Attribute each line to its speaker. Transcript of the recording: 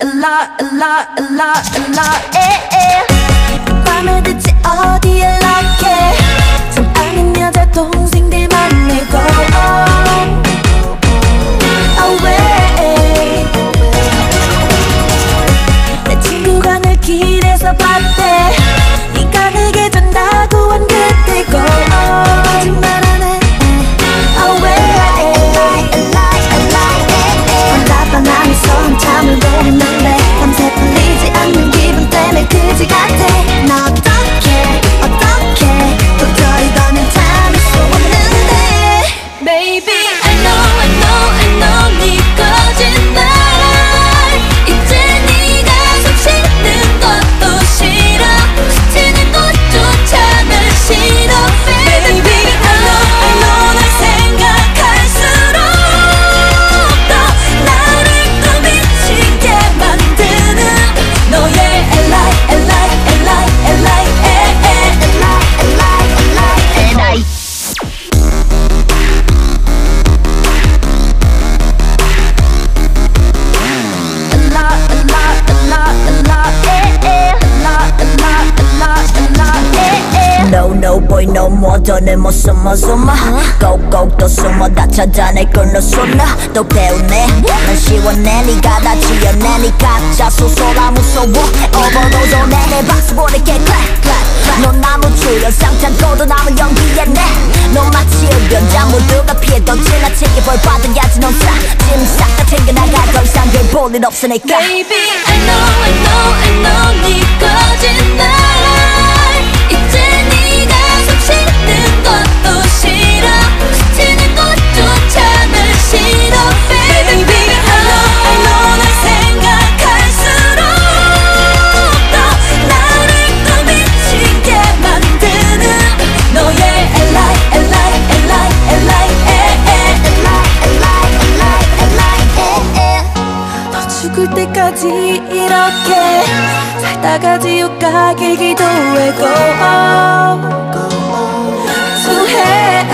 Speaker 1: a lot, a lot, a lot, a lot, eh, eh. the party
Speaker 2: No no boy no more. 더는 못 숨어 숨어. 꼭꼭 또 숨어. 다 찾아낼 걸너 쏟나 또 배우네. 난 시원해. 네가 다 지어내 네 가짜 소소라 무서워. 오버도도 내내 박수 보낼게 clap clap 넌 나무 출연 상창고도 남은 연기에 내넌 마치 흡연자 모두가 피해도 지나치게 벌 받아야지 넌싹짐싹다 챙겨 나가 더 이상 별 볼일 없으니까.
Speaker 1: Baby, I know, I know, I know. 네 거짓말 끝까지 이렇게 살다가 지옥 가길 기도해 고마워 고마워 수해